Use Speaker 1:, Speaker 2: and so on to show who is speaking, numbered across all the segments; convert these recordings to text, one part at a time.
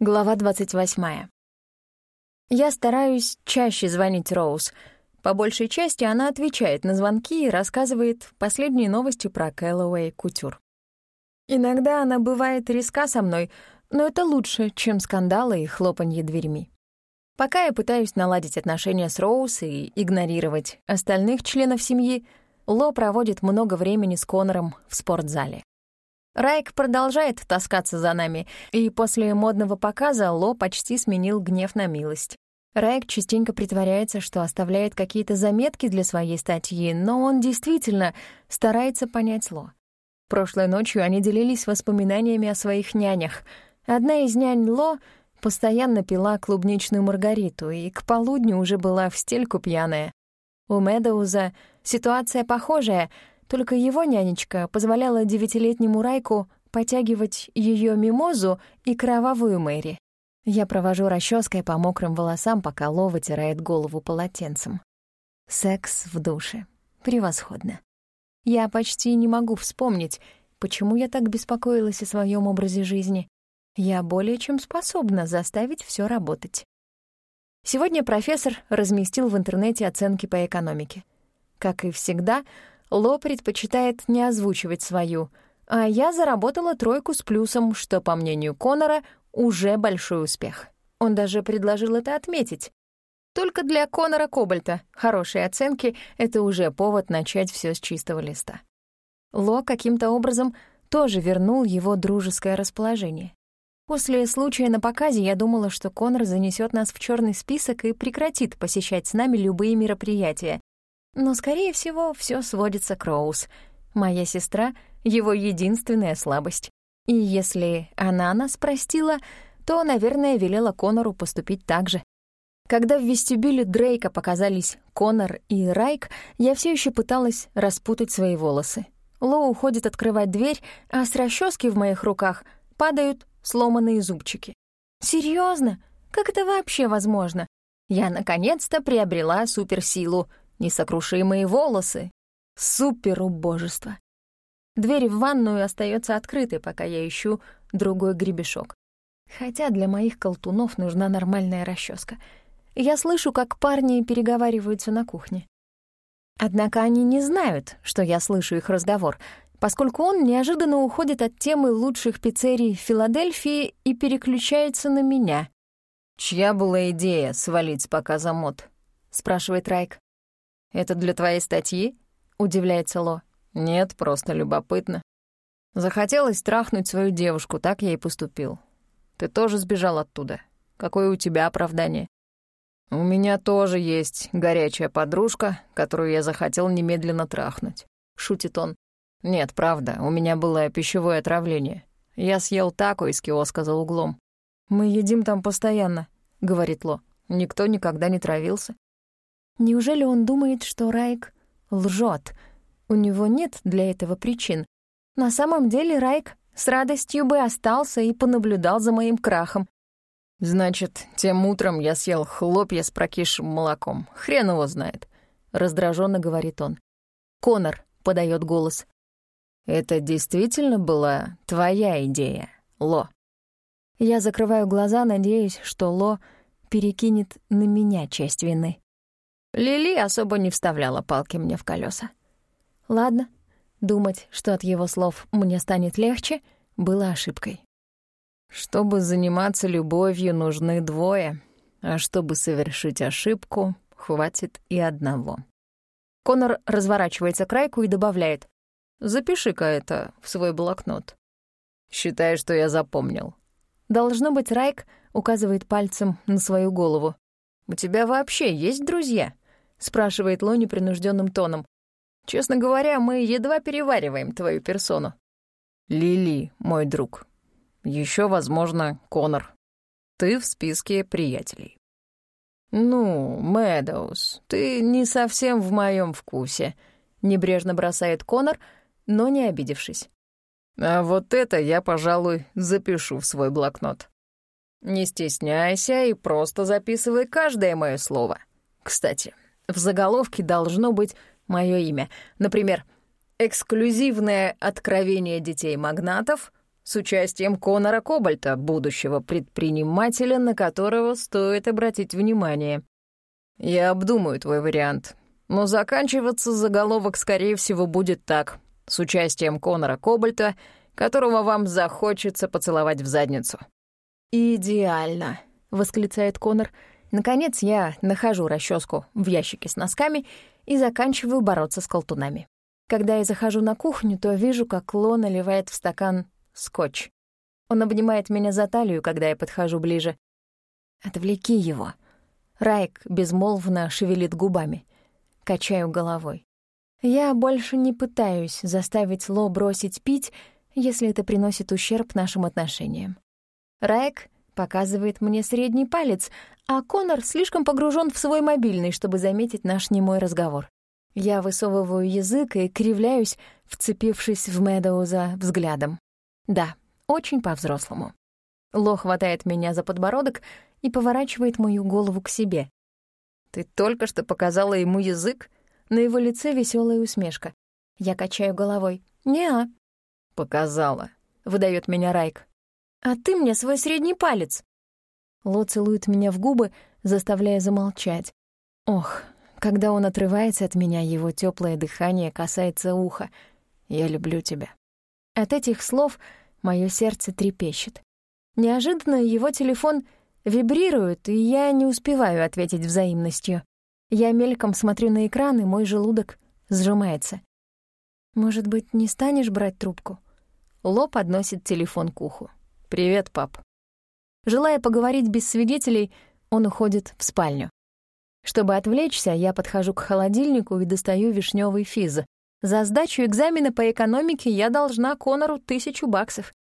Speaker 1: Глава 28. Я стараюсь чаще звонить Роуз. По большей части она отвечает на звонки и рассказывает последние новости про Кэллоуэй Кутюр. Иногда она бывает резка со мной, но это лучше, чем скандалы и хлопанье дверьми. Пока я пытаюсь наладить отношения с Роуз и игнорировать остальных членов семьи, Ло проводит много времени с Конором в спортзале. Райк продолжает таскаться за нами, и после модного показа Ло почти сменил гнев на милость. Райк частенько притворяется, что оставляет какие-то заметки для своей статьи, но он действительно старается понять Ло. Прошлой ночью они делились воспоминаниями о своих нянях. Одна из нянь Ло постоянно пила клубничную маргариту и к полудню уже была в стельку пьяная. У Медоуза ситуация похожая — только его нянечка позволяла девятилетнему Райку потягивать ее мимозу и кровавую Мэри. Я провожу расческой по мокрым волосам, пока Ло вытирает голову полотенцем. Секс в душе. Превосходно. Я почти не могу вспомнить, почему я так беспокоилась о своем образе жизни. Я более чем способна заставить все работать. Сегодня профессор разместил в интернете оценки по экономике. Как и всегда, Ло предпочитает не озвучивать свою, а я заработала тройку с плюсом, что, по мнению Конора, уже большой успех. Он даже предложил это отметить. Только для Конора Кобальта хорошие оценки — это уже повод начать все с чистого листа. Ло каким-то образом тоже вернул его дружеское расположение. После случая на показе я думала, что Конор занесет нас в черный список и прекратит посещать с нами любые мероприятия, но, скорее всего, все сводится к Роуз. Моя сестра — его единственная слабость. И если она нас простила, то, наверное, велела Конору поступить так же. Когда в вестибюле Дрейка показались Конор и Райк, я все еще пыталась распутать свои волосы. Ло уходит открывать дверь, а с расчески в моих руках падают сломанные зубчики. Серьезно? Как это вообще возможно? Я наконец-то приобрела суперсилу несокрушимые волосы. Супер убожество. Дверь в ванную остается открытой, пока я ищу другой гребешок. Хотя для моих колтунов нужна нормальная расческа. Я слышу, как парни переговариваются на кухне. Однако они не знают, что я слышу их разговор, поскольку он неожиданно уходит от темы лучших пиццерий Филадельфии и переключается на меня. «Чья была идея свалить с показа мод?» — спрашивает Райк. «Это для твоей статьи?» — удивляется Ло. «Нет, просто любопытно. Захотелось трахнуть свою девушку, так я и поступил. Ты тоже сбежал оттуда. Какое у тебя оправдание?» «У меня тоже есть горячая подружка, которую я захотел немедленно трахнуть», — шутит он. «Нет, правда, у меня было пищевое отравление. Я съел тако из киоска за углом». «Мы едим там постоянно», — говорит Ло. «Никто никогда не травился». Неужели он думает, что Райк лжет? У него нет для этого причин. На самом деле Райк с радостью бы остался и понаблюдал за моим крахом. «Значит, тем утром я съел хлопья с прокисшим молоком. Хрен его знает», — раздраженно говорит он. Конор подает голос. «Это действительно была твоя идея, Ло?» Я закрываю глаза, надеясь, что Ло перекинет на меня часть вины. Лили особо не вставляла палки мне в колеса. Ладно, думать, что от его слов мне станет легче, было ошибкой. Чтобы заниматься любовью, нужны двое, а чтобы совершить ошибку, хватит и одного. Конор разворачивается к Райку и добавляет. «Запиши-ка это в свой блокнот». «Считай, что я запомнил». Должно быть, Райк указывает пальцем на свою голову. «У тебя вообще есть друзья?» — спрашивает Ло непринужденным тоном. «Честно говоря, мы едва перевариваем твою персону». «Лили, мой друг. Еще, возможно, Конор. Ты в списке приятелей». «Ну, Мэдоуз, ты не совсем в моем вкусе», — небрежно бросает Конор, но не обидевшись. «А вот это я, пожалуй, запишу в свой блокнот». «Не стесняйся и просто записывай каждое мое слово. Кстати, в заголовке должно быть мое имя. Например, «Эксклюзивное откровение детей-магнатов», с участием Конора Кобальта, будущего предпринимателя, на которого стоит обратить внимание. Я обдумаю твой вариант, но заканчиваться заголовок, скорее всего, будет так, с участием Конора Кобальта, которого вам захочется поцеловать в задницу. «Идеально», — восклицает Конор. Наконец я нахожу расческу в ящике с носками и заканчиваю бороться с колтунами. Когда я захожу на кухню, то вижу, как Ло наливает в стакан скотч. Он обнимает меня за талию, когда я подхожу ближе. «Отвлеки его». Райк безмолвно шевелит губами. Качаю головой. Я больше не пытаюсь заставить Ло бросить пить, если это приносит ущерб нашим отношениям. Райк показывает мне средний палец, а Конор слишком погружен в свой мобильный, чтобы заметить наш немой разговор. Я высовываю язык и кривляюсь, вцепившись в Мэдоуза взглядом. Да, очень по-взрослому. Ло хватает меня за подбородок и поворачивает мою голову к себе. «Ты только что показала ему язык?» На его лице веселая усмешка. Я качаю головой. «Не-а». «Показала», — выдает меня Райк. «А ты мне свой средний палец». Ло целует меня в губы, заставляя замолчать. Ох, когда он отрывается от меня, его теплое дыхание касается уха. «Я люблю тебя». От этих слов мое сердце трепещет. Неожиданно его телефон вибрирует, и я не успеваю ответить взаимностью. Я мельком смотрю на экран, и мой желудок сжимается. «Может быть, не станешь брать трубку?» Ло подносит телефон к уху. «Привет, пап». Желая поговорить без свидетелей, он уходит в спальню. Чтобы отвлечься, я подхожу к холодильнику и достаю вишневый физ. За сдачу экзамена по экономике я должна Конору тысячу баксов.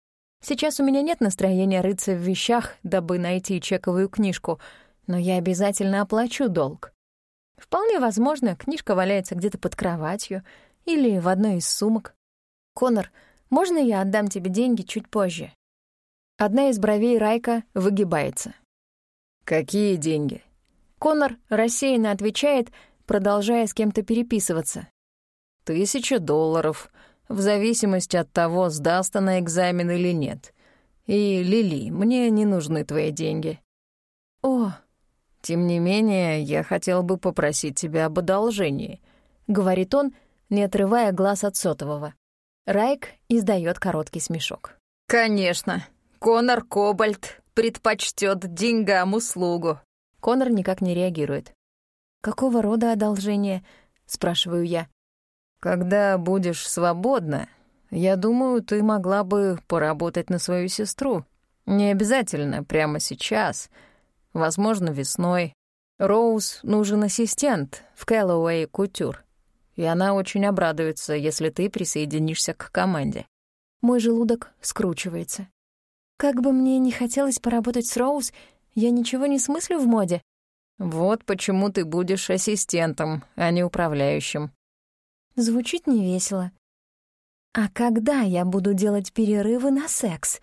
Speaker 1: Сейчас у меня нет настроения рыться в вещах, дабы найти чековую книжку, но я обязательно оплачу долг. Вполне возможно, книжка валяется где-то под кроватью или в одной из сумок. «Конор, можно я отдам тебе деньги чуть позже?» Одна из бровей Райка выгибается. «Какие деньги?» Конор рассеянно отвечает, продолжая с кем-то переписываться. «Тысяча долларов, в зависимости от того, сдаст она экзамен или нет. И, Лили, мне не нужны твои деньги». «О!» «Тем не менее, я хотел бы попросить тебя об одолжении», — говорит он, не отрывая глаз от сотового. Райк издает короткий смешок. «Конечно, Конор Кобальт предпочтет деньгам услугу». Конор никак не реагирует. «Какого рода одолжение?» — спрашиваю я. «Когда будешь свободна, я думаю, ты могла бы поработать на свою сестру. Не обязательно прямо сейчас, возможно, весной. Роуз нужен ассистент в Кэллоуэй Кутюр, и она очень обрадуется, если ты присоединишься к команде». Мой желудок скручивается. Как бы мне не хотелось поработать с Роуз, я ничего не смыслю в моде. Вот почему ты будешь ассистентом, а не управляющим. Звучит невесело. А когда я буду делать перерывы на секс?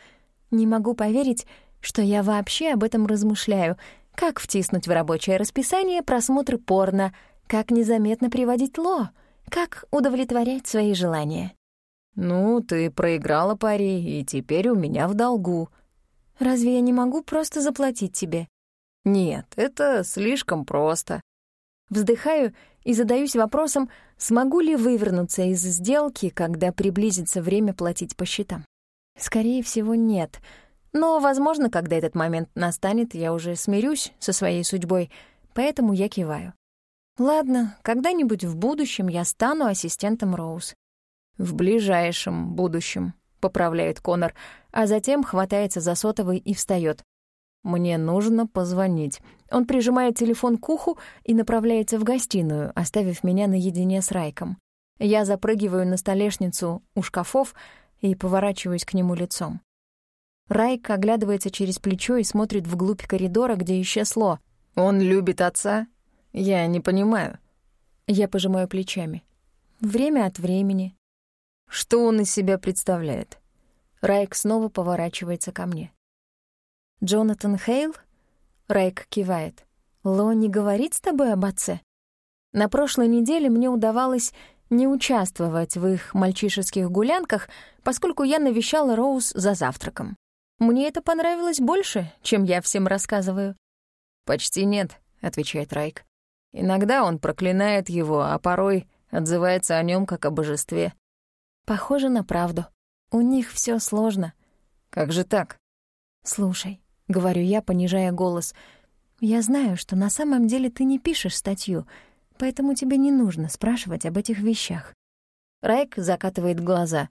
Speaker 1: Не могу поверить, что я вообще об этом размышляю. Как втиснуть в рабочее расписание просмотры порно, как незаметно приводить Ло, как удовлетворять свои желания. «Ну, ты проиграла пари, и теперь у меня в долгу». «Разве я не могу просто заплатить тебе?» «Нет, это слишком просто». Вздыхаю и задаюсь вопросом, смогу ли вывернуться из сделки, когда приблизится время платить по счетам. Скорее всего, нет. Но, возможно, когда этот момент настанет, я уже смирюсь со своей судьбой, поэтому я киваю. Ладно, когда-нибудь в будущем я стану ассистентом Роуз. «В ближайшем будущем», — поправляет Конор, а затем хватается за сотовый и встает. «Мне нужно позвонить». Он прижимает телефон к уху и направляется в гостиную, оставив меня наедине с Райком. Я запрыгиваю на столешницу у шкафов и поворачиваюсь к нему лицом. Райк оглядывается через плечо и смотрит вглубь коридора, где исчезло. «Он любит отца? Я не понимаю». Я пожимаю плечами. Время от времени. Что он из себя представляет? Райк снова поворачивается ко мне. «Джонатан Хейл?» Райк кивает. «Ло не говорит с тобой об отце?» На прошлой неделе мне удавалось не участвовать в их мальчишеских гулянках, поскольку я навещала Роуз за завтраком. Мне это понравилось больше, чем я всем рассказываю.
Speaker 2: «Почти нет», — отвечает Райк. «Иногда он проклинает его, а порой отзывается о нем как о божестве».
Speaker 1: Похоже на правду. У них все сложно.
Speaker 2: Как же так?
Speaker 1: Слушай, — говорю я, понижая голос, — я знаю, что на самом деле ты не пишешь статью, поэтому тебе не нужно спрашивать об этих вещах.
Speaker 2: Райк закатывает глаза.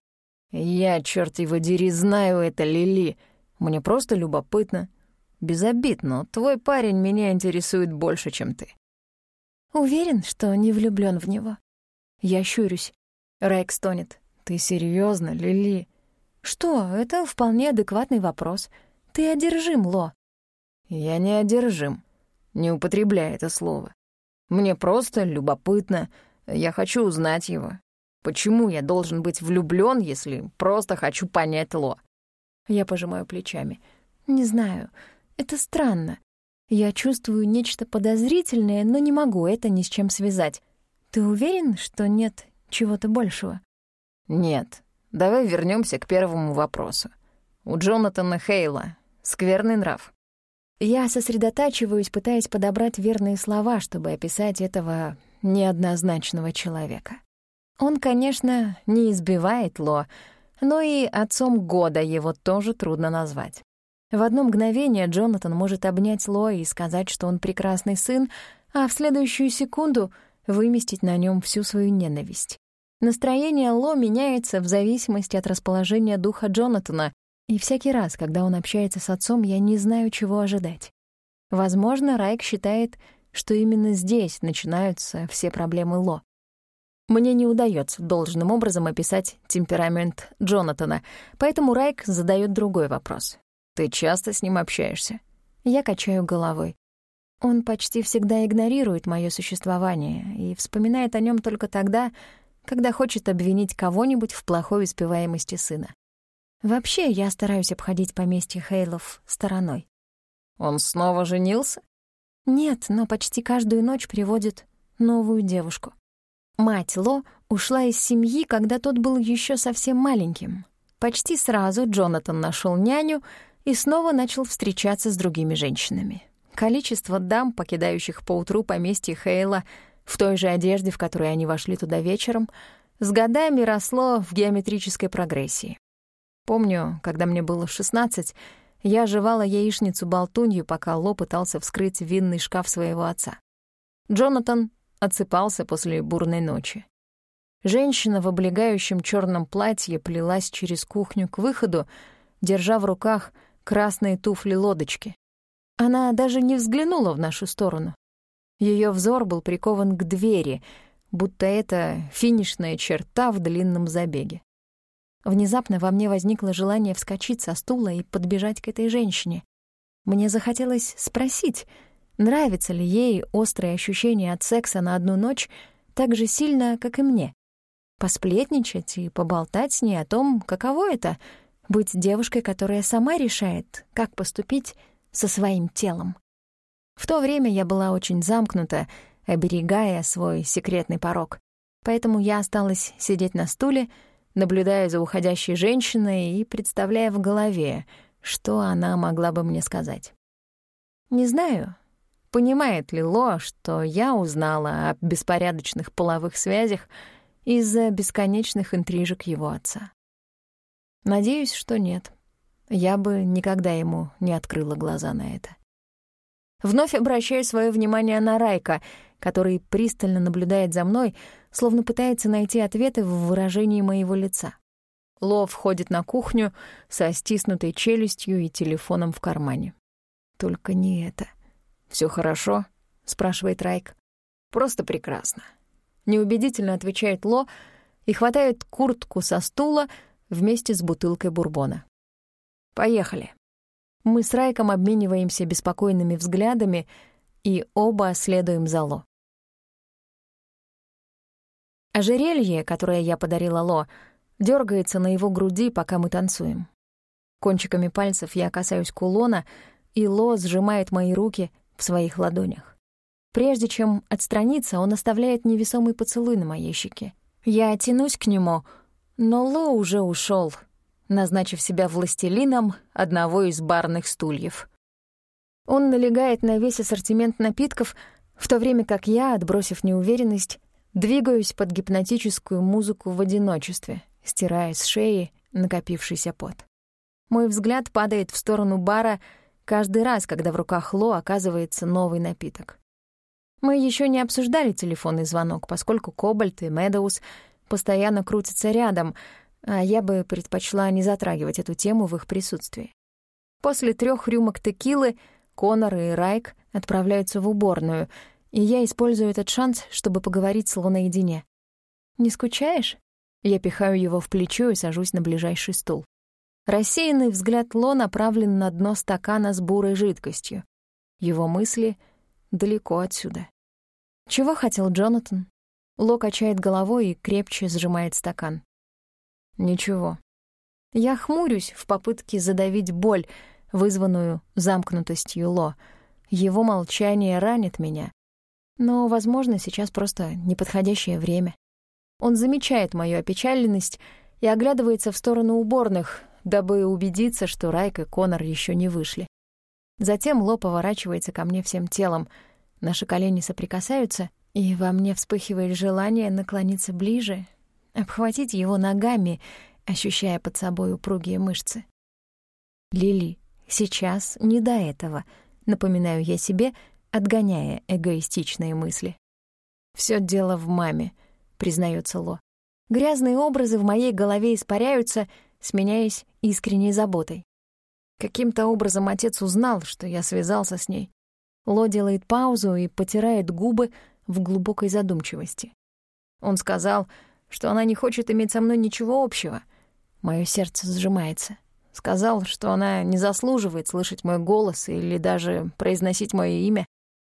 Speaker 2: «Я, черт его дери, знаю это, Лили. Мне просто любопытно. Без обид, но твой парень меня интересует больше, чем ты».
Speaker 1: «Уверен, что не влюблён в него?» Я щурюсь. Райк стонет. «Ты серьёзно, Лили?» «Что? Это вполне адекватный вопрос. Ты одержим, Ло».
Speaker 2: «Я не одержим. Не употребляй это слово. Мне просто любопытно. Я хочу узнать его. Почему я должен быть влюблён, если просто хочу понять Ло?»
Speaker 1: Я пожимаю плечами. «Не знаю. Это странно. Я чувствую нечто подозрительное, но не могу это ни с чем связать. Ты уверен, что нет чего-то большего?»
Speaker 2: «Нет. Давай вернемся к первому вопросу. У Джонатана Хейла скверный нрав».
Speaker 1: Я сосредотачиваюсь, пытаясь подобрать верные слова, чтобы описать этого неоднозначного человека. Он, конечно, не избивает Ло, но и отцом года его тоже трудно назвать. В одно мгновение Джонатан может обнять Ло и сказать, что он прекрасный сын, а в следующую секунду выместить на нем всю свою ненависть. Настроение Ло меняется в зависимости от расположения духа Джонатана, и всякий раз, когда он общается с отцом, я не знаю, чего ожидать. Возможно, Райк считает, что именно здесь начинаются все проблемы Ло. Мне не удается должным образом описать темперамент Джонатана, поэтому Райк задает другой вопрос. «Ты часто с ним общаешься?» Я качаю головой. Он почти всегда игнорирует мое существование и вспоминает о нем только тогда, когда хочет обвинить кого-нибудь в плохой успеваемости сына. Вообще, я стараюсь обходить поместье Хейлов стороной.
Speaker 2: Он снова женился?
Speaker 1: Нет, но почти каждую ночь приводит новую девушку. Мать Ло ушла из семьи, когда тот был еще совсем маленьким. Почти сразу Джонатан нашел няню и снова начал встречаться с другими женщинами. Количество дам, покидающих поутру поместье Хейла в той же одежде, в которой они вошли туда вечером, с годами росло в геометрической прогрессии. Помню, когда мне было 16, я жевала яичницу-болтунью, пока Ло пытался вскрыть винный шкаф своего отца. Джонатан отсыпался после бурной ночи. Женщина в облегающем черном платье плелась через кухню к выходу, держа в руках красные туфли-лодочки. Она даже не взглянула в нашу сторону. Ее взор был прикован к двери, будто это финишная черта в длинном забеге. Внезапно во мне возникло желание вскочить со стула и подбежать к этой женщине. Мне захотелось спросить, Нравится ли ей острое ощущение от секса на одну ночь так же сильно, как и мне? Посплетничать и поболтать с ней о том, каково это — быть девушкой, которая сама решает, как поступить со своим телом. В то время я была очень замкнута, оберегая свой секретный порог. Поэтому я осталась сидеть на стуле, наблюдая за уходящей женщиной и представляя в голове, что она могла бы мне сказать. Не знаю, Понимает ли Ло, что я узнала о беспорядочных половых связях из-за бесконечных интрижек его отца? Надеюсь, что нет. Я бы никогда ему не открыла глаза на это. Вновь обращаю свое внимание на Райка, который пристально наблюдает за мной, словно пытается найти ответы в выражении моего лица. Ло входит на кухню со стиснутой челюстью и телефоном в кармане. Только не это. Все хорошо?» — спрашивает Райк. «Просто прекрасно». Неубедительно отвечает Ло и хватает куртку со стула вместе с бутылкой бурбона. «Поехали». Мы с Райком обмениваемся беспокойными взглядами и оба следуем за Ло. Ожерелье, которое я подарила Ло, дергается на его груди, пока мы танцуем. Кончиками пальцев я касаюсь кулона, и Ло сжимает мои руки, в своих ладонях. Прежде чем отстраниться, он оставляет невесомый поцелуй на моей щеке. Я тянусь к нему, но Ло уже ушел, назначив себя властелином одного из барных стульев. Он налегает на весь ассортимент напитков, в то время как я, отбросив неуверенность, двигаюсь под гипнотическую музыку в одиночестве, стирая с шеи накопившийся пот. Мой взгляд падает в сторону бара каждый раз, когда в руках Ло оказывается новый напиток. Мы еще не обсуждали телефонный звонок, поскольку Кобальт и Медоуз постоянно крутятся рядом, а я бы предпочла не затрагивать эту тему в их присутствии. После трех рюмок текилы Конор и Райк отправляются в уборную, и я использую этот шанс, чтобы поговорить с Ло наедине. «Не скучаешь?» Я пихаю его в плечо и сажусь на ближайший стул. Рассеянный взгляд Ло направлен на дно стакана с бурой жидкостью. Его мысли далеко отсюда. «Чего хотел Джонатан?» Ло качает головой и крепче сжимает стакан. «Ничего». Я хмурюсь в попытке задавить боль, вызванную замкнутостью Ло. Его молчание ранит меня. Но, возможно, сейчас просто неподходящее время. Он замечает мою опечаленность и оглядывается в сторону уборных, дабы убедиться, что Райк и Конор еще не вышли. Затем Ло поворачивается ко мне всем телом. Наши колени соприкасаются, и во мне вспыхивает желание наклониться ближе, обхватить его ногами, ощущая под собой упругие мышцы. «Лили, сейчас не до этого», — напоминаю я себе, отгоняя эгоистичные мысли. Все дело в маме», признается Ло. Грязные образы в моей голове испаряются, сменяясь искренней заботой. Каким-то образом отец узнал, что я связался с ней. Ло делает паузу и потирает губы в глубокой задумчивости. Он сказал, что она не хочет иметь со мной ничего общего. Моё сердце сжимается. Сказал, что она не заслуживает слышать мой голос или даже произносить моё имя.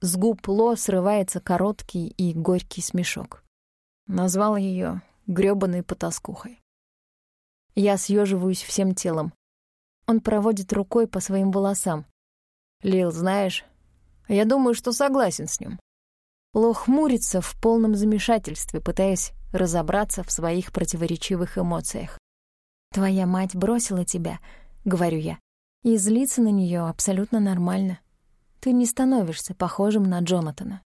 Speaker 1: С губ Ло срывается короткий и горький смешок. Назвал ее грёбаной потаскухой. Я съеживаюсь всем телом. Он проводит рукой по своим волосам. «Лил, знаешь, я думаю, что согласен с ним». Ло хмурится в полном замешательстве, пытаясь разобраться в своих противоречивых эмоциях. «Твоя мать бросила тебя», — говорю я, — «и злиться на нее абсолютно нормально. Ты не становишься похожим на Джонатана».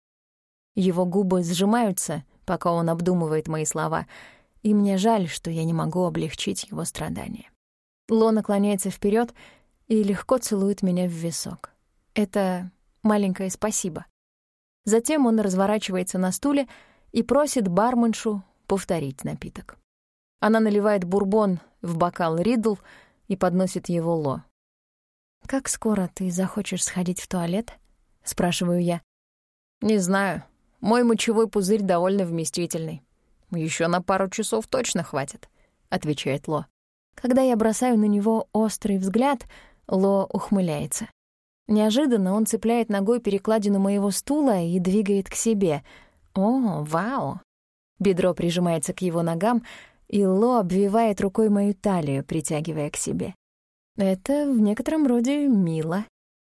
Speaker 1: Его губы сжимаются, пока он обдумывает мои слова, и мне жаль, что я не могу облегчить его страдания. Ло наклоняется вперед и легко целует меня в висок. Это маленькое спасибо. Затем он разворачивается на стуле и просит барменшу повторить напиток. Она наливает бурбон в бокал Ридл и подносит его Ло. «Как скоро ты захочешь сходить в туалет?» — спрашиваю я. «Не знаю. Мой мочевой пузырь довольно вместительный. Еще на пару часов точно хватит», — отвечает Ло. Когда я бросаю на него острый взгляд, Ло ухмыляется. Неожиданно он цепляет ногой перекладину моего стула и двигает к себе. О, вау! Бедро прижимается к его ногам, и Ло обвивает рукой мою талию, притягивая к себе. Это в некотором роде мило.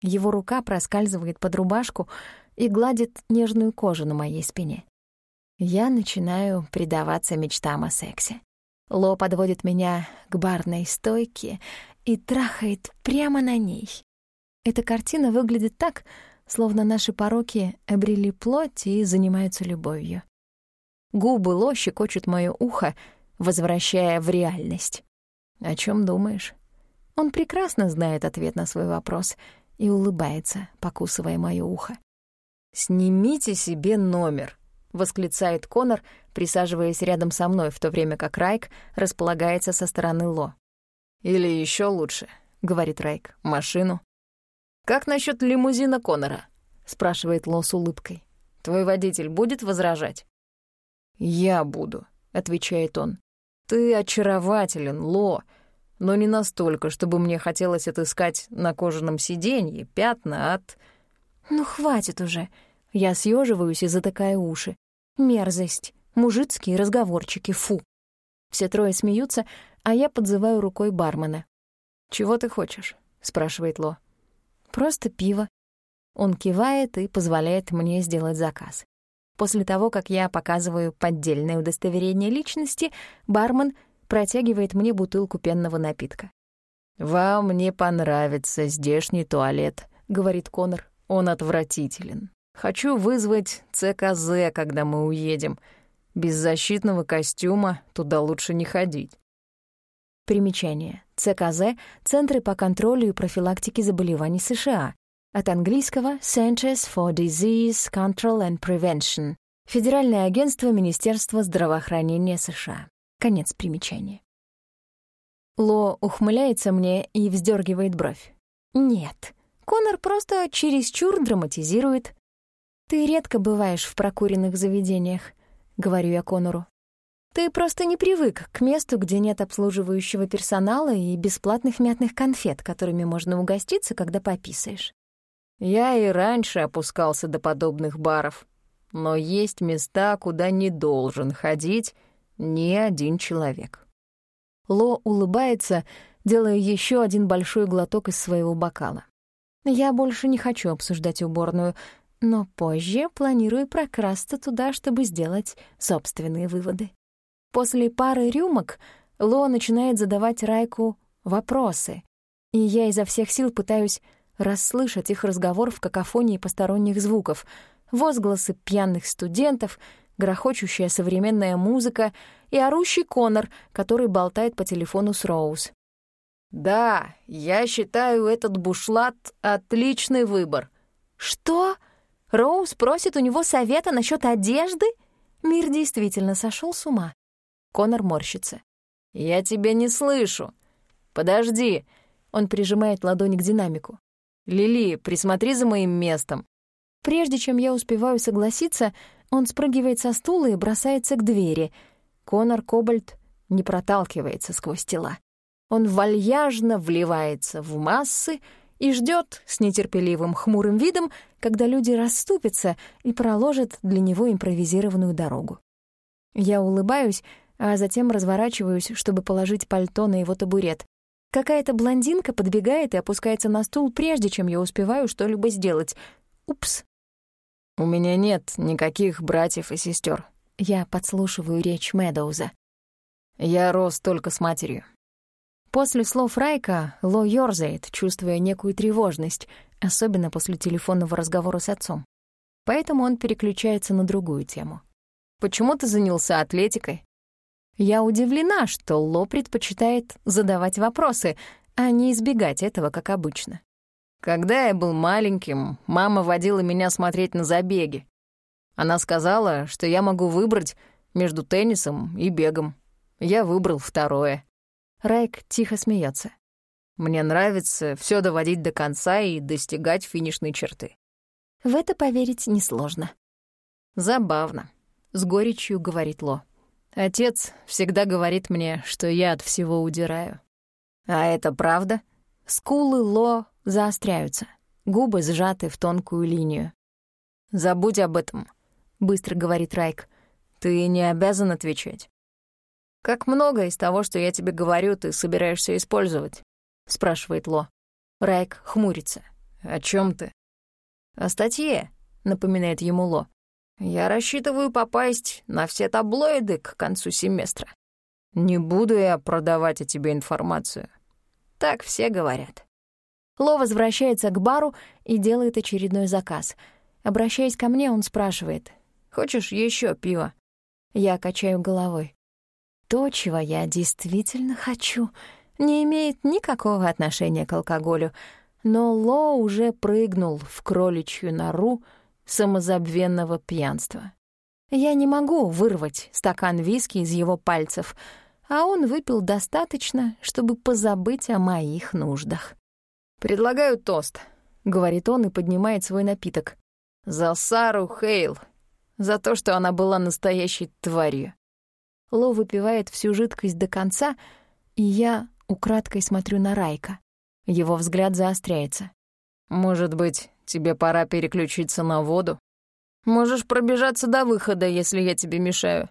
Speaker 1: Его рука проскальзывает под рубашку, и гладит нежную кожу на моей спине. Я начинаю предаваться мечтам о сексе. Ло подводит меня к барной стойке и трахает прямо на ней. Эта картина выглядит так, словно наши пороки обрели плоть и занимаются любовью. Губы Ло щекочут моё ухо, возвращая в реальность. «О чем думаешь?» Он прекрасно знает ответ на свой вопрос и улыбается, покусывая моё ухо. «Снимите себе номер», — восклицает Конор, присаживаясь рядом со мной, в то время как Райк располагается со стороны Ло. «Или еще лучше», — говорит Райк, — «машину». «Как насчет лимузина Конора?» — спрашивает Ло с улыбкой. «Твой водитель будет возражать?» «Я буду», — отвечает он. «Ты очарователен, Ло, но не настолько, чтобы мне хотелось отыскать на кожаном сиденье пятна от...» «Ну, хватит уже!» Я съеживаюсь и затыкаю уши. Мерзость. Мужицкие разговорчики, фу. Все трое смеются, а я подзываю рукой бармена. «Чего ты хочешь?» — спрашивает Ло. «Просто пиво». Он кивает и позволяет мне сделать заказ. После того, как я показываю поддельное удостоверение личности, бармен протягивает мне бутылку пенного напитка.
Speaker 2: «Вам не понравится здешний туалет», — говорит Конор. «Он отвратителен. Хочу вызвать ЦКЗ, когда мы уедем. Без защитного костюма туда лучше не ходить».
Speaker 1: Примечание. ЦКЗ — Центры по контролю и профилактике заболеваний США. От английского Centers for Disease Control and Prevention. Федеральное агентство Министерства здравоохранения США. Конец примечания. Ло ухмыляется мне и вздергивает бровь. Нет, Конор просто чересчур драматизирует. «Ты редко бываешь в прокуренных заведениях», — говорю я Конору. «Ты просто не привык к месту, где нет обслуживающего персонала и бесплатных мятных конфет, которыми можно угоститься, когда пописаешь».
Speaker 2: Я и раньше опускался до подобных баров, но есть места, куда не должен ходить ни один человек.
Speaker 1: Ло улыбается, делая еще один большой глоток из своего бокала. Я больше не хочу обсуждать уборную, но позже планирую прокрасться туда, чтобы сделать собственные выводы. После пары рюмок Ло начинает задавать Райку вопросы, и я изо всех сил пытаюсь расслышать их разговор в какофонии посторонних звуков, возгласы пьяных студентов, грохочущая современная музыка и орущий Конор, который болтает по телефону с Роуз.
Speaker 2: «Да, я считаю этот бушлат отличный выбор».
Speaker 1: «Что? Роуз просит у него совета насчет одежды?» Мир действительно сошел с ума. Конор морщится.
Speaker 2: «Я тебя не слышу. Подожди». Он прижимает ладонь к динамику. «Лили, присмотри за моим местом».
Speaker 1: Прежде чем я успеваю согласиться, он спрыгивает со стула и бросается к двери. Конор Кобальт не проталкивается сквозь тела. Он вальяжно вливается в массы и ждет с нетерпеливым хмурым видом, когда люди расступятся и проложат для него импровизированную дорогу. Я улыбаюсь, а затем разворачиваюсь, чтобы положить пальто на его табурет. Какая-то блондинка подбегает и опускается на стул, прежде чем я успеваю что-либо сделать. Упс.
Speaker 2: «У меня нет никаких братьев и сестер.
Speaker 1: Я подслушиваю речь Мэдоуза.
Speaker 2: Я рос только с матерью.
Speaker 1: После слов Райка Ло ёрзает, чувствуя некую тревожность, особенно после телефонного разговора с отцом. Поэтому он переключается на другую тему.
Speaker 2: «Почему ты занялся атлетикой?»
Speaker 1: Я удивлена, что Ло предпочитает задавать вопросы, а не избегать этого, как обычно.
Speaker 2: Когда я был маленьким, мама водила меня смотреть на забеги. Она сказала, что я могу выбрать между теннисом и бегом. Я выбрал второе.
Speaker 1: Райк тихо смеется.
Speaker 2: Мне нравится все доводить до конца и достигать финишной черты.
Speaker 1: В это поверить несложно.
Speaker 2: Забавно, с горечью говорит Ло. Отец всегда говорит мне, что я от всего удираю.
Speaker 1: А это правда? Скулы Ло заостряются, губы сжаты в тонкую линию.
Speaker 2: «Забудь об этом», — быстро говорит Райк. «Ты не обязан отвечать». «Как много из того, что я тебе говорю, ты собираешься использовать?» — спрашивает Ло.
Speaker 1: Райк хмурится.
Speaker 2: «О чем ты?»
Speaker 1: «О статье», — напоминает ему Ло.
Speaker 2: Я рассчитываю попасть на все таблоиды к концу семестра. Не буду я продавать о тебе информацию. Так все говорят.
Speaker 1: Ло возвращается к бару и делает очередной заказ. Обращаясь ко мне, он спрашивает.
Speaker 2: «Хочешь еще пива?»
Speaker 1: Я качаю головой. То, чего я действительно хочу, не имеет никакого отношения к алкоголю, но Ло уже прыгнул в кроличью нору, самозабвенного пьянства. Я не могу вырвать стакан виски из его пальцев, а он выпил достаточно, чтобы позабыть о моих нуждах.
Speaker 2: «Предлагаю тост», — говорит он и поднимает свой напиток. «За Сару Хейл, за то, что она была настоящей тварью».
Speaker 1: Ло выпивает всю жидкость до конца, и я украдкой смотрю на Райка. Его взгляд заостряется.
Speaker 2: «Может быть, Тебе пора переключиться на воду. Можешь пробежаться до выхода, если я тебе мешаю».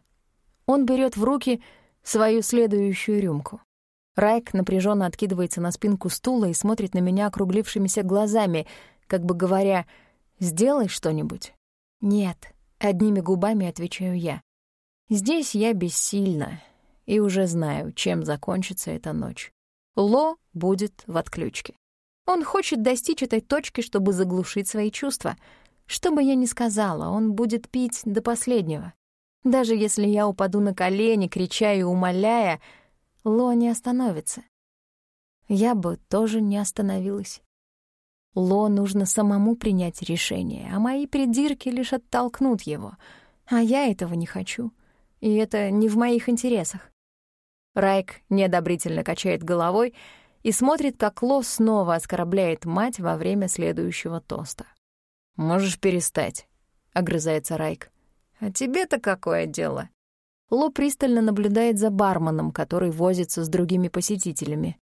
Speaker 1: Он берет в руки свою следующую рюмку. Райк напряженно откидывается на спинку стула и смотрит на меня округлившимися глазами, как бы говоря «Сделай что-нибудь». «Нет», — Одними губами отвечаю я. Здесь я бессильна и уже знаю, чем закончится эта ночь. Ло будет в отключке. Он хочет достичь этой точки, чтобы заглушить свои чувства. Что бы я ни сказала, он будет пить до последнего. Даже если я упаду на колени, крича и умоляя, Ло не остановится. Я бы тоже не остановилась. Ло нужно самому принять решение, а мои придирки лишь оттолкнут его. А я этого не хочу. И это не в моих интересах. Райк неодобрительно качает головой и смотрит, как Ло снова оскорбляет мать во время следующего тоста. «Можешь перестать», — огрызается Райк. «А тебе-то какое дело?» Ло пристально наблюдает за барменом, который возится с другими посетителями.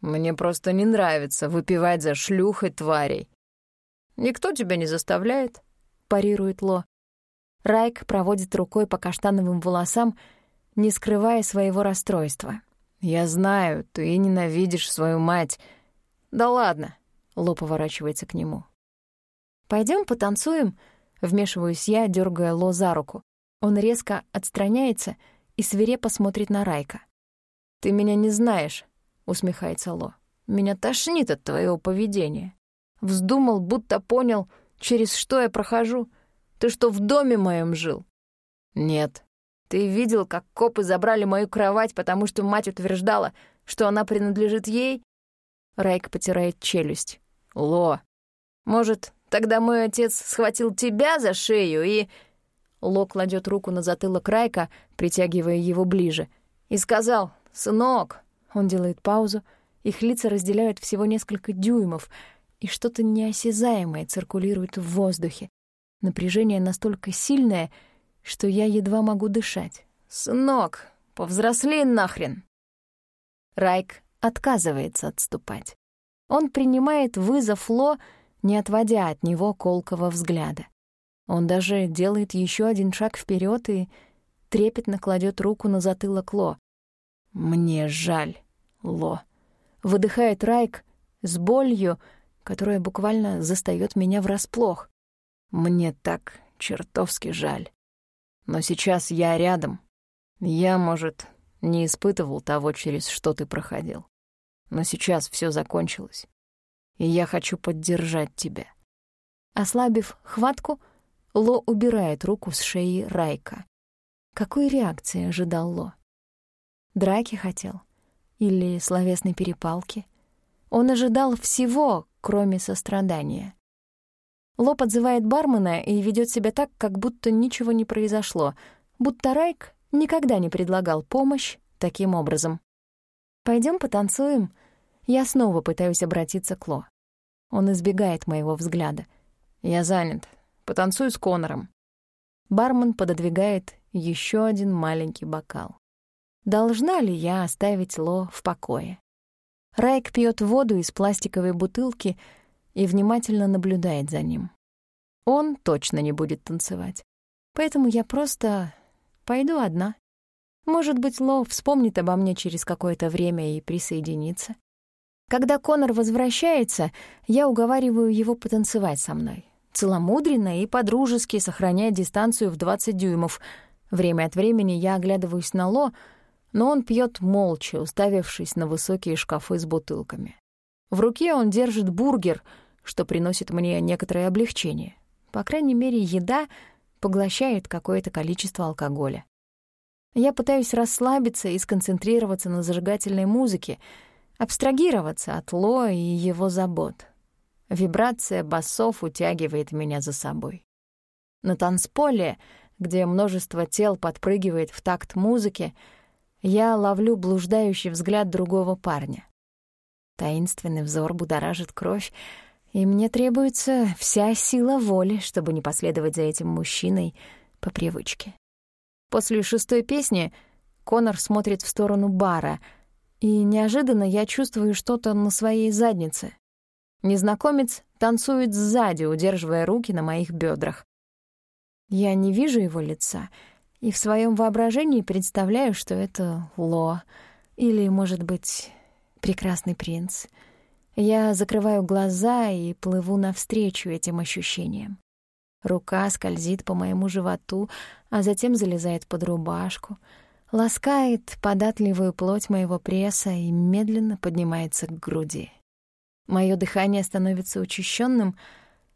Speaker 1: Мне просто не нравится выпивать за шлюх и тварей. Никто тебя не заставляет, парирует Ло. Райк проводит рукой по каштановым волосам, не скрывая своего расстройства. «Я знаю, ты ненавидишь свою мать. Да ладно», — Ло поворачивается к нему. Пойдем потанцуем», — вмешиваюсь я, дергая Ло за руку. Он резко отстраняется и свирепо смотрит на Райка. «Ты меня не знаешь, усмехается Ло. Меня тошнит от твоего поведения. Вздумал, будто понял, через что я прохожу. Ты что, в доме моем жил? Нет. Ты видел, как копы забрали мою кровать, потому что мать утверждала, что она принадлежит ей? Райк потирает челюсть. Ло, может, тогда мой отец схватил тебя за шею и... Ло кладет руку на затылок Райка, притягивая его ближе, и сказал, «Сынок, он делает паузу, их лица разделяют всего несколько дюймов, и что-то неосязаемое циркулирует в воздухе. Напряжение настолько сильное, что я едва могу дышать. «Сынок, повзрослей нахрен!» Райк отказывается отступать. Он принимает вызов Ло, не отводя от него колкого взгляда. Он даже делает еще один шаг вперед и трепетно кладет руку на затылок Ло. «Мне жаль, Ло», — выдыхает Райк с болью, которая буквально застаёт меня врасплох. «Мне так чертовски жаль. Но сейчас я рядом. Я, может, не испытывал того, через что ты проходил. Но сейчас всё закончилось, и я хочу поддержать тебя». Ослабив хватку, Ло убирает руку с шеи Райка. Какой реакции ожидал Ло? Драки хотел? Или словесной перепалки? Он ожидал всего, кроме сострадания. Ло подзывает бармена и ведет себя так, как будто ничего не произошло, будто Райк никогда не предлагал помощь таким образом. Пойдем потанцуем?» Я снова пытаюсь обратиться к Ло. Он избегает моего взгляда. «Я занят. Потанцую с Конором». Бармен пододвигает еще один маленький бокал. Должна ли я оставить Ло в покое? Райк пьет воду из пластиковой бутылки и внимательно наблюдает за ним. Он точно не будет танцевать. Поэтому я просто пойду одна. Может быть, Ло вспомнит обо мне через какое-то время и присоединится. Когда Конор возвращается, я уговариваю его потанцевать со мной. Целомудренно и подружески сохраняя дистанцию в 20 дюймов. Время от времени я оглядываюсь на Ло — но он пьет молча, уставившись на высокие шкафы с бутылками. В руке он держит бургер, что приносит мне некоторое облегчение. По крайней мере, еда поглощает какое-то количество алкоголя. Я пытаюсь расслабиться и сконцентрироваться на зажигательной музыке, абстрагироваться от Ло и его забот. Вибрация басов утягивает меня за собой. На танцполе, где множество тел подпрыгивает в такт музыки, я ловлю блуждающий взгляд другого парня. Таинственный взор будоражит кровь, и мне требуется вся сила воли, чтобы не последовать за этим мужчиной по привычке. После шестой песни Конор смотрит в сторону бара, и неожиданно я чувствую что-то на своей заднице. Незнакомец танцует сзади, удерживая руки на моих бедрах. Я не вижу его лица — и в своем воображении представляю, что это Ло или, может быть, прекрасный принц. Я закрываю глаза и плыву навстречу этим ощущениям. Рука скользит по моему животу, а затем залезает под рубашку, ласкает податливую плоть моего пресса и медленно поднимается к груди. Моё дыхание становится учащенным,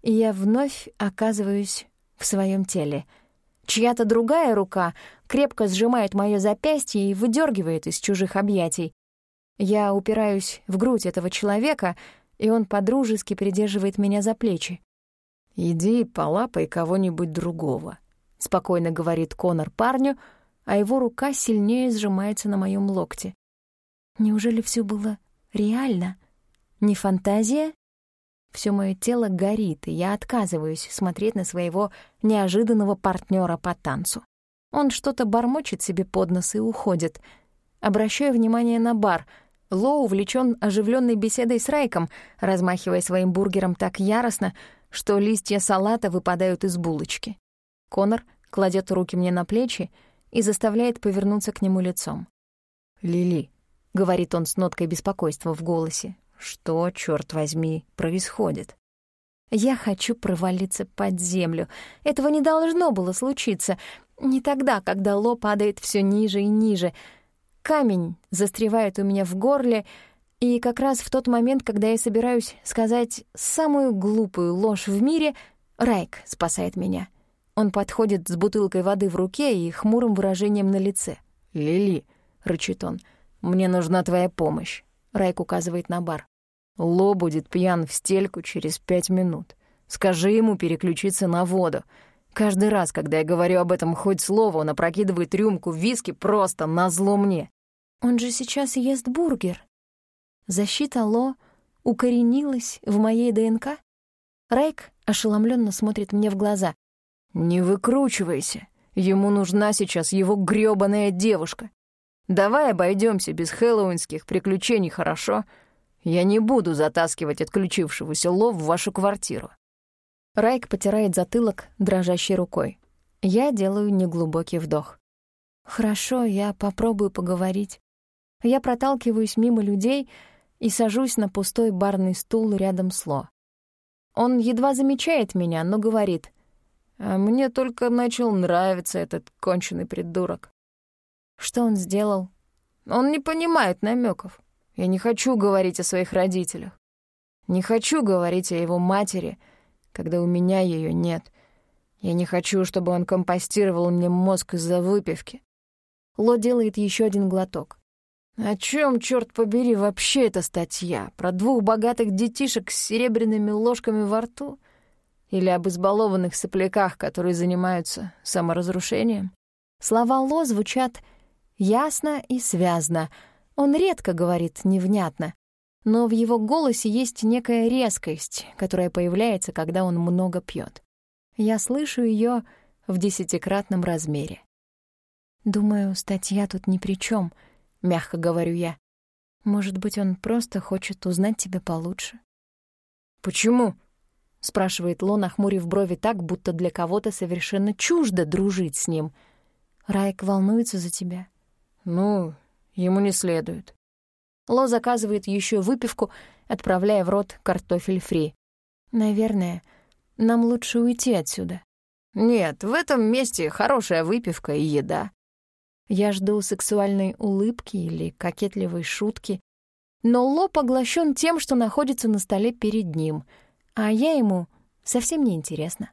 Speaker 1: и я вновь оказываюсь в своем теле. Чья-то другая рука крепко сжимает моё запястье и выдергивает из чужих объятий. Я упираюсь в грудь этого человека, и он подружески придерживает меня за плечи.
Speaker 2: «Иди полапай кого-нибудь другого», — спокойно говорит Конор парню, а его рука сильнее сжимается на моем локте.
Speaker 1: Неужели все было реально? Не фантазия? Все мое тело горит, и я отказываюсь смотреть на своего неожиданного партнера по танцу. Он что-то бормочет себе под нос и уходит. Обращаю внимание на бар. Ло увлечен оживленной беседой с Райком, размахивая своим бургером так яростно, что листья салата выпадают из булочки. Конор кладет руки мне на плечи и заставляет повернуться к нему лицом.
Speaker 2: «Лили», — говорит он с ноткой беспокойства в голосе, — «что, черт возьми, происходит?»
Speaker 1: Я хочу провалиться под землю. Этого не должно было случиться. Не тогда, когда Ло падает все ниже и ниже. Камень застревает у меня в горле, и как раз в тот момент, когда я собираюсь сказать самую глупую ложь в мире, Райк спасает меня. Он подходит с бутылкой воды в руке и хмурым выражением на лице.
Speaker 2: «Лили», — рычит он, — «мне нужна твоя помощь». Райк указывает на бар. «Ло будет пьян в стельку через пять минут. Скажи ему переключиться на воду. Каждый раз, когда я говорю об этом хоть слово, он опрокидывает рюмку виски просто назло мне».
Speaker 1: «Он же сейчас ест бургер», Защита Ло укоренилась в моей ДНК? Райк ошеломленно смотрит мне в глаза.
Speaker 2: «Не выкручивайся. Ему нужна сейчас его грёбаная девушка. Давай обойдемся без хэллоуинских приключений, хорошо? Я не буду затаскивать отключившегося Ло в вашу квартиру».
Speaker 1: Райк потирает затылок дрожащей рукой. Я делаю неглубокий вдох. «Хорошо, я попробую поговорить». Я проталкиваюсь мимо людей, и сажусь на пустой барный стул рядом с Ло. Он едва замечает меня, но говорит, «А мне только начал нравиться этот конченый придурок». Что он сделал? Он не понимает намеков. Я не хочу говорить о своих родителях. Не хочу говорить о его матери, когда у меня ее нет. Я не хочу, чтобы он компостировал мне мозг из-за выпивки. Ло делает еще один глоток. О чем, черт побери, вообще эта статья? Про двух богатых детишек с серебряными ложками во рту? Или об избалованных сопляках, которые занимаются саморазрушением? Слова Ло звучат ясно и связно. Он редко говорит невнятно. Но в его голосе есть некая резкость, которая появляется, когда он много пьет. Я слышу ее в десятикратном размере. Думаю, статья тут ни при чем —— мягко говорю я. «Может быть, он просто хочет узнать тебя получше».
Speaker 2: «Почему?» — спрашивает Ло, нахмурив брови так, будто для кого-то совершенно чуждо дружить с ним.
Speaker 1: «Райк волнуется за тебя».
Speaker 2: «Ну, ему не следует».
Speaker 1: Ло заказывает еще выпивку, отправляя в рот картофель фри. «Наверное, нам лучше уйти отсюда».
Speaker 2: «Нет, в этом месте хорошая выпивка и еда.
Speaker 1: Я жду сексуальной улыбки или кокетливой шутки, но Ло поглощен тем, что находится на столе перед ним, а я ему совсем не интересна.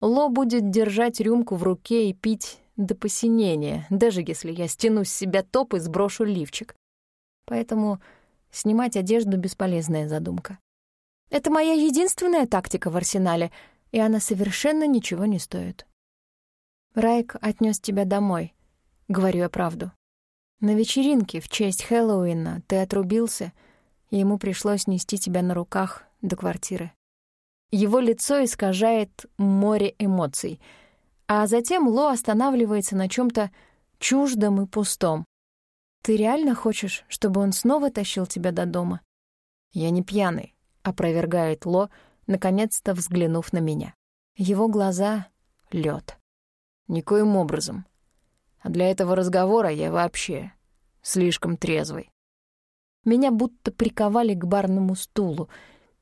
Speaker 1: Ло будет держать рюмку в руке и пить до посинения, даже если я стяну с себя топ и сброшу лифчик. Поэтому снимать одежду — бесполезная задумка. Это моя единственная тактика в арсенале, и она совершенно ничего не стоит. Райк отнес тебя домой. Говорю я правду. На вечеринке в честь Хэллоуина ты отрубился, и ему пришлось нести тебя на руках до квартиры. Его лицо искажает море эмоций, а затем Ло останавливается на чем то чуждом и пустом. «Ты реально хочешь, чтобы он снова тащил тебя до дома?»
Speaker 2: «Я не пьяный», — опровергает Ло, наконец-то взглянув на меня.
Speaker 1: Его глаза — лед.
Speaker 2: «Никоим образом. А для этого разговора я вообще слишком трезвый.
Speaker 1: Меня будто приковали к барному стулу,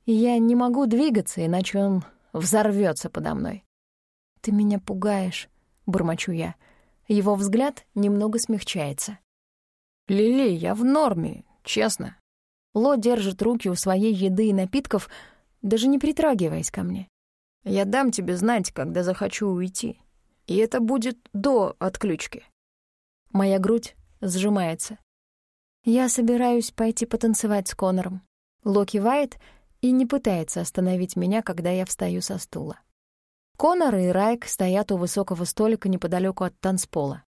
Speaker 1: и я не могу двигаться, иначе он взорвется подо мной. «Ты меня пугаешь», — бормочу я. Его взгляд немного смягчается.
Speaker 2: «Лили, я в норме, честно».
Speaker 1: Ло держит руки у своей еды и напитков, даже не притрагиваясь ко мне.
Speaker 2: «Я дам тебе знать, когда захочу уйти. И это будет до отключки».
Speaker 1: Моя грудь сжимается. Я собираюсь пойти потанцевать с Конором. Ло кивает и не пытается остановить меня, когда я встаю со стула. Конор и Райк стоят у высокого столика неподалеку от танцпола.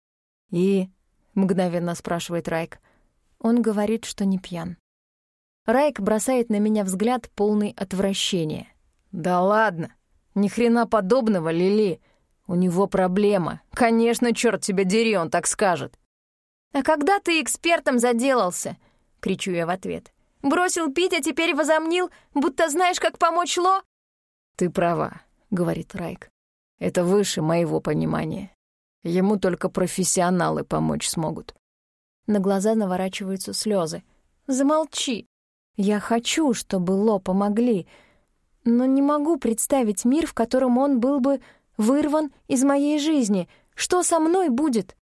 Speaker 2: «И?» — мгновенно спрашивает Райк.
Speaker 1: Он говорит, что не пьян. Райк бросает на меня взгляд, полный отвращения.
Speaker 2: «Да ладно! Ни хрена подобного, Лили! У него проблема. Конечно, черт тебя дери, он так скажет!»
Speaker 1: «А когда ты экспертом заделался?» — кричу я в ответ. «Бросил пить, а теперь возомнил, будто знаешь, как помочь Ло?»
Speaker 2: «Ты права», — говорит Райк. «Это выше моего понимания. Ему только профессионалы помочь смогут».
Speaker 1: На глаза наворачиваются слезы. «Замолчи! Я хочу, чтобы Ло помогли, но не могу представить мир, в котором он был бы вырван из моей жизни. Что со мной будет?»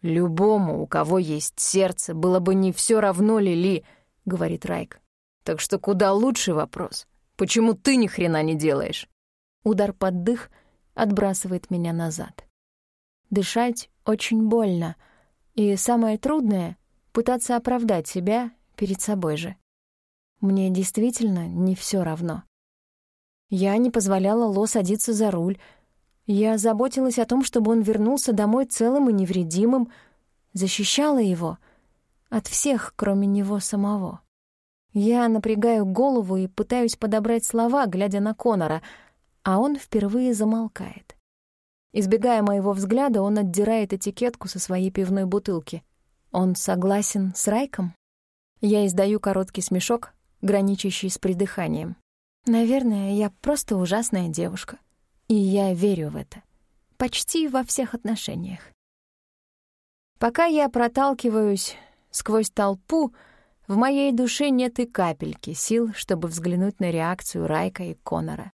Speaker 2: «Любому, у кого есть сердце, было бы не все равно, Лили», — говорит Райк. «Так что куда лучший вопрос. Почему ты ни хрена не делаешь?»
Speaker 1: Удар под дых отбрасывает меня назад. Дышать очень больно, и самое трудное — пытаться оправдать себя перед собой же. Мне действительно не все равно. Я не позволяла Ло садиться за руль. Я заботилась о том, чтобы он вернулся домой целым и невредимым, защищала его от всех, кроме него самого. Я напрягаю голову и пытаюсь подобрать слова, глядя на Конора, а он впервые замолкает. Избегая моего взгляда, он отдирает этикетку со своей пивной бутылки. Он согласен с Райком? Я издаю короткий смешок, граничащий с придыханием. Наверное, я просто ужасная девушка. И я верю в это. Почти во всех отношениях. Пока я проталкиваюсь сквозь толпу, в моей душе нет и капельки сил, чтобы взглянуть на реакцию Райка и Конора.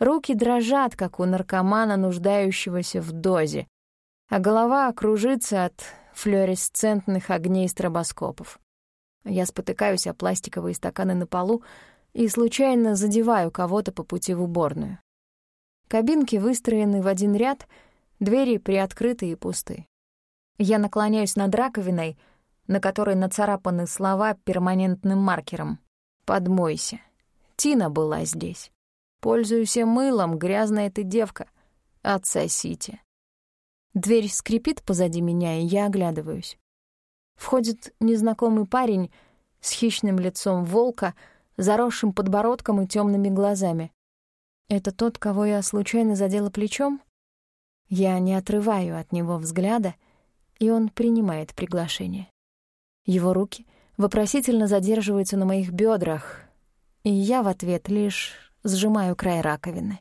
Speaker 1: Руки дрожат, как у наркомана, нуждающегося в дозе, а голова кружится от флуоресцентных огней стробоскопов. Я спотыкаюсь о пластиковые стаканы на полу и случайно задеваю кого-то по пути в уборную. Кабинки выстроены в один ряд, двери приоткрыты и пусты. Я наклоняюсь над раковиной, на которой нацарапаны слова перманентным маркером. «Подмойся». Тина была здесь. Пользуйся мылом, грязная ты девка. Отсосите. Дверь скрипит позади меня, и я оглядываюсь. Входит незнакомый парень с хищным лицом волка, заросшим подбородком и темными глазами. Это тот, кого я случайно задела плечом? Я не отрываю от него взгляда, и он принимает приглашение. Его руки вопросительно задерживаются на моих бедрах, и я в ответ лишь сжимаю край раковины.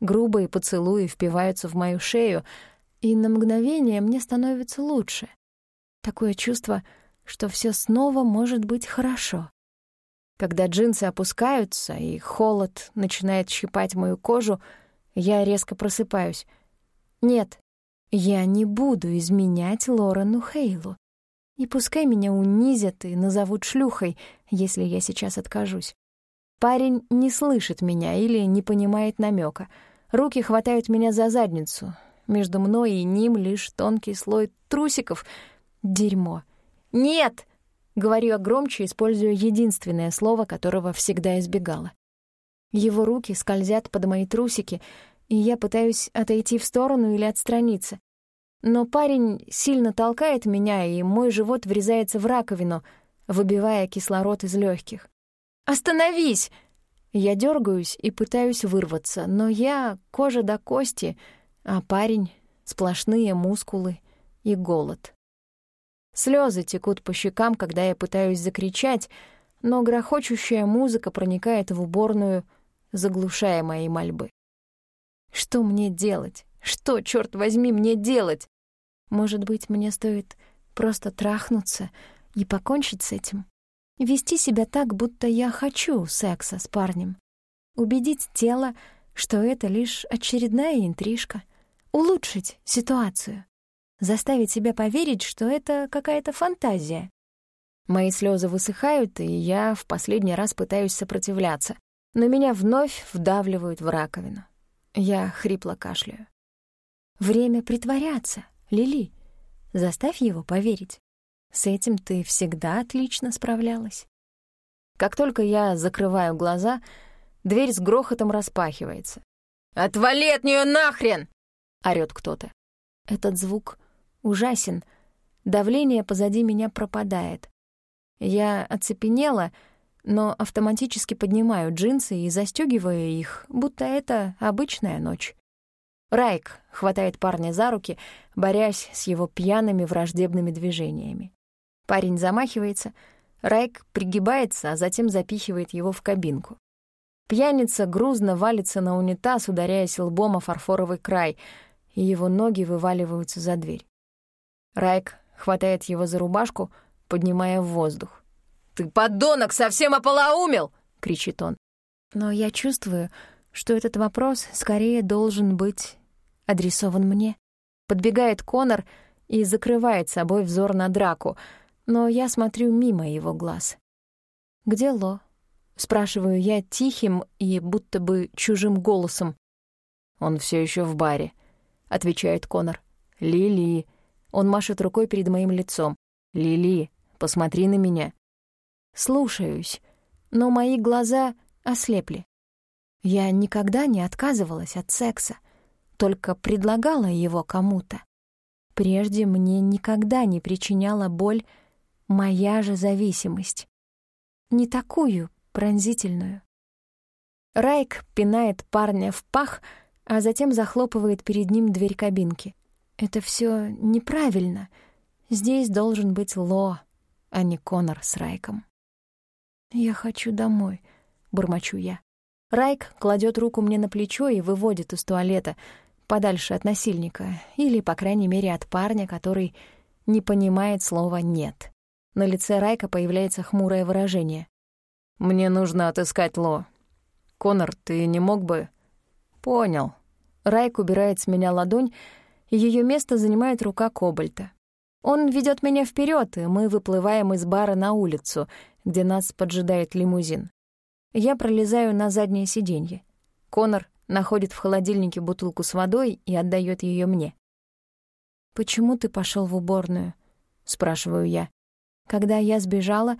Speaker 1: Грубые поцелуи впиваются в мою шею, и на мгновение мне становится лучше. Такое чувство, что все снова может быть хорошо. Когда джинсы опускаются, и холод начинает щипать мою кожу, я резко просыпаюсь. Нет, я не буду изменять Лорену Хейлу. И пускай меня унизят и назовут шлюхой, если я сейчас откажусь. Парень не слышит меня или не понимает намека. Руки хватают меня за задницу. Между мной и ним лишь тонкий слой трусиков. Дерьмо. «Нет!» — говорю я громче, используя единственное слово, которого всегда избегала. Его руки скользят под мои трусики, и я пытаюсь отойти в сторону или отстраниться. Но парень сильно толкает меня, и мой живот врезается в раковину, выбивая кислород из легких. «Остановись!» Я дергаюсь и пытаюсь вырваться, но я — кожа до кости, а парень — сплошные мускулы и голод. Слезы текут по щекам, когда я пытаюсь закричать, но грохочущая музыка проникает в уборную, заглушая мои мольбы. Что мне делать? Что, черт возьми, мне делать? Может быть, мне стоит просто трахнуться и покончить с этим? Вести себя так, будто я хочу секса с парнем. Убедить тело, что это лишь очередная интрижка, улучшить ситуацию, заставить себя поверить, что это какая-то фантазия.
Speaker 2: Мои слезы высыхают, и я в последний раз пытаюсь сопротивляться, но меня вновь вдавливают в раковину. Я хрипло кашляю.
Speaker 1: Время притворяться, Лили. Заставь его поверить. С этим ты всегда отлично справлялась.
Speaker 2: Как только я закрываю глаза, дверь с грохотом распахивается. «Отвали от нее нахрен!» — орёт кто-то.
Speaker 1: Этот звук ужасен. Давление позади меня пропадает. Я оцепенела, но автоматически поднимаю джинсы и застёгиваю их, будто это обычная ночь. Райк хватает парня за руки, борясь с его пьяными враждебными движениями. Парень замахивается, Райк пригибается, а затем запихивает его в кабинку. Пьяница грузно валится на унитаз, ударяясь лбом о фарфоровый край, и его ноги вываливаются за дверь. Райк хватает его за рубашку, поднимая в воздух.
Speaker 2: «Ты, подонок, совсем ополоумел!» — кричит он.
Speaker 1: Но я чувствую, что этот вопрос скорее должен быть адресован мне. Подбегает Конор и закрывает собой взор на драку, но я смотрю мимо его глаз. «Где Ло?» — спрашиваю я тихим и будто бы чужим голосом.
Speaker 2: «Он все еще в баре», — отвечает Конор. «Лили». Он машет рукой перед моим лицом. «Лили, посмотри на меня».
Speaker 1: Слушаюсь, но мои глаза ослепли. Я никогда не отказывалась от секса только предлагала его кому-то. Прежде мне никогда не причиняла боль моя же зависимость. Не такую пронзительную. Райк пинает парня в пах, а затем захлопывает перед ним дверь кабинки. Это все неправильно. Здесь должен быть Ло, а не Конор с Райком. «Я хочу домой», — бормочу я. Райк кладет руку мне на плечо и выводит из туалета, подальше от насильника, или, по крайней мере, от парня, который не понимает слова «нет». На лице Райка появляется хмурое выражение.
Speaker 2: «Мне нужно отыскать Ло. Конор, ты не мог бы...»
Speaker 1: «Понял». Райк убирает с меня ладонь, ее место занимает рука Кобальта. Он ведет меня вперед, и мы выплываем из бара на улицу, где нас поджидает лимузин. Я пролезаю на заднее сиденье. Конор находит в холодильнике бутылку с водой и отдает ее мне. «Почему ты пошел в уборную?» — спрашиваю я. «Когда я сбежала,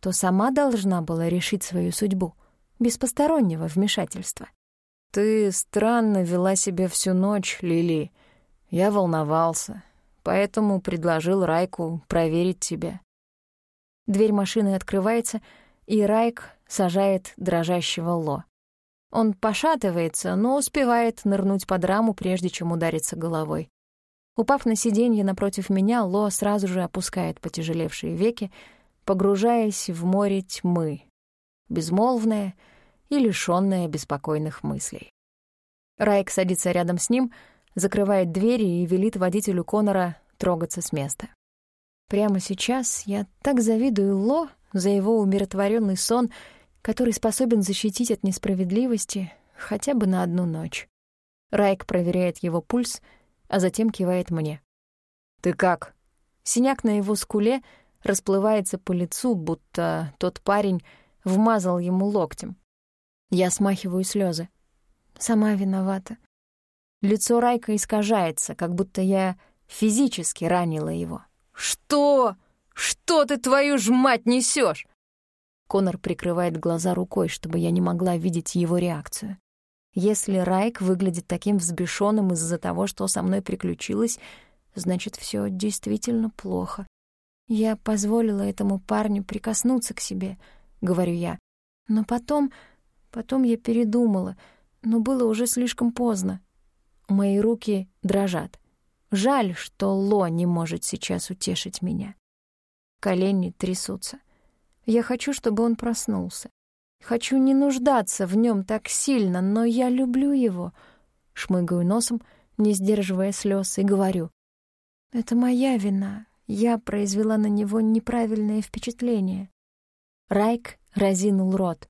Speaker 1: то сама должна была решить свою судьбу, без постороннего вмешательства».
Speaker 2: «Ты странно вела себя всю ночь, Лили. Я волновался, поэтому предложил Райку проверить тебя».
Speaker 1: Дверь машины открывается, и Райк сажает дрожащего Ло. Он пошатывается, но успевает нырнуть под раму, прежде чем удариться головой. Упав на сиденье напротив меня, Ло сразу же опускает потяжелевшие веки, погружаясь в море тьмы, безмолвное и лишённое беспокойных мыслей. Райк садится рядом с ним, закрывает двери и велит водителю Конора трогаться с места. Прямо сейчас я так завидую Ло за его умиротворенный сон — который способен защитить от несправедливости хотя бы на одну ночь. Райк проверяет его пульс, а затем кивает мне.
Speaker 2: «Ты как?»
Speaker 1: Синяк на его скуле расплывается по лицу, будто тот парень вмазал ему локтем. Я смахиваю слезы. Сама виновата. Лицо Райка искажается, как будто я физически ранила его.
Speaker 2: «Что? Что ты, твою ж мать, несешь?
Speaker 1: Конор прикрывает глаза рукой, чтобы я не могла видеть его реакцию. Если Райк выглядит таким взбешенным из-за того, что со мной приключилось, значит, все действительно плохо. Я позволила этому парню прикоснуться к себе, говорю я. Но потом, потом я передумала, но было уже слишком поздно. Мои руки дрожат. Жаль, что Ло не может сейчас утешить меня. Колени трясутся. Я хочу, чтобы он проснулся. Хочу не нуждаться в нем так сильно, но я люблю его. Шмыгаю носом, не сдерживая слез, и говорю. Это моя вина. Я произвела на него неправильное впечатление. Райк разинул рот.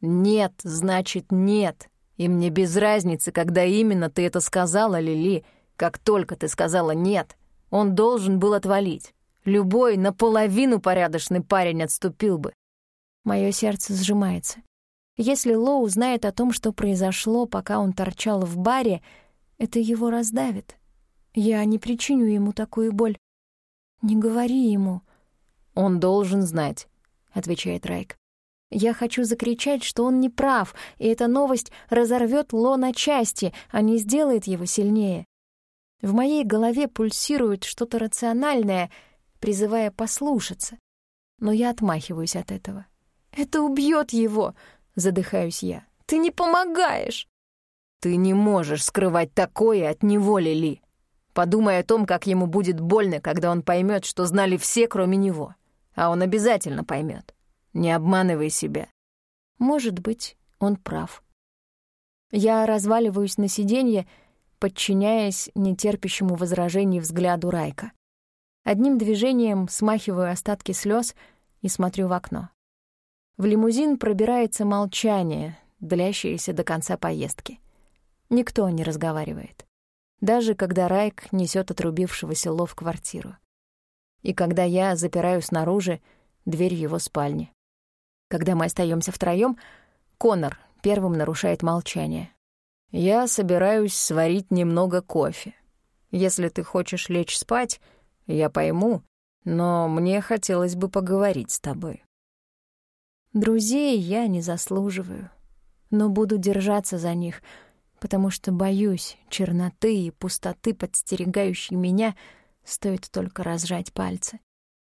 Speaker 2: «Нет, значит, нет. И мне без разницы, когда именно ты это сказала, Лили. Как только ты сказала «нет», он должен был отвалить. Любой наполовину порядочный парень отступил бы.
Speaker 1: Моё сердце сжимается. Если Лоу знает о том, что произошло, пока он торчал в баре, это его раздавит. Я не причиню ему такую боль. Не говори ему.
Speaker 2: Он должен знать, отвечает Райк.
Speaker 1: Я хочу закричать, что он не прав, и эта новость разорвет Ло на части, а не сделает его сильнее. В моей голове пульсирует что-то рациональное, призывая послушаться. Но я отмахиваюсь от этого. «Это убьет его!» — задыхаюсь я. «Ты не помогаешь!»
Speaker 2: «Ты не можешь скрывать такое от него, Лили. Подумай о том, как ему будет больно, когда он поймет, что знали все, кроме него. А он обязательно поймет. Не обманывай себя».
Speaker 1: Может быть, он прав. Я разваливаюсь на сиденье, подчиняясь нетерпящему возражений взгляду Райка. Одним движением смахиваю остатки слез и смотрю в окно. В лимузин пробирается молчание, длящееся до конца поездки. Никто не разговаривает. Даже когда Райк несет отрубившегося Ло в квартиру. И когда я запираю снаружи дверь его спальни. Когда мы остаемся втроем, Конор первым нарушает молчание. «Я собираюсь сварить немного кофе. Если ты хочешь лечь спать, я пойму, но мне хотелось бы поговорить с тобой». Друзей я не заслуживаю, но буду держаться за них, потому что боюсь черноты и пустоты, подстерегающей меня, стоит только разжать пальцы.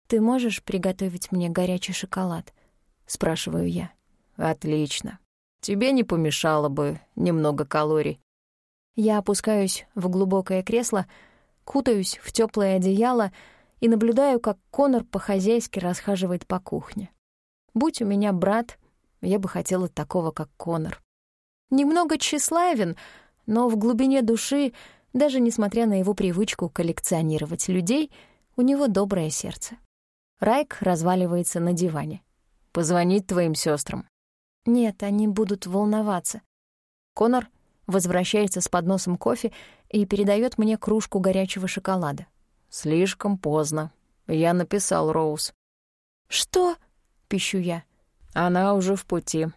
Speaker 1: «Ты можешь приготовить мне горячий шоколад?» — спрашиваю я.
Speaker 2: «Отлично. Тебе не помешало бы немного калорий».
Speaker 1: Я опускаюсь в глубокое кресло, кутаюсь в теплое одеяло и наблюдаю, как Конор по-хозяйски расхаживает по кухне. Будь у меня брат, я бы хотела такого, как Конор. Немного тщеславен, но в глубине души, даже несмотря на его привычку коллекционировать людей, у него доброе сердце. Райк разваливается на диване.
Speaker 2: «Позвонить твоим сестрам.
Speaker 1: «Нет, они будут волноваться».
Speaker 2: Конор
Speaker 1: возвращается с подносом кофе и передает мне кружку горячего шоколада.
Speaker 2: «Слишком поздно. Я написал Роуз».
Speaker 1: «Что?» — пищу я.
Speaker 2: «Она уже в пути.